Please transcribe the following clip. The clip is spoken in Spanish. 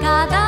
cada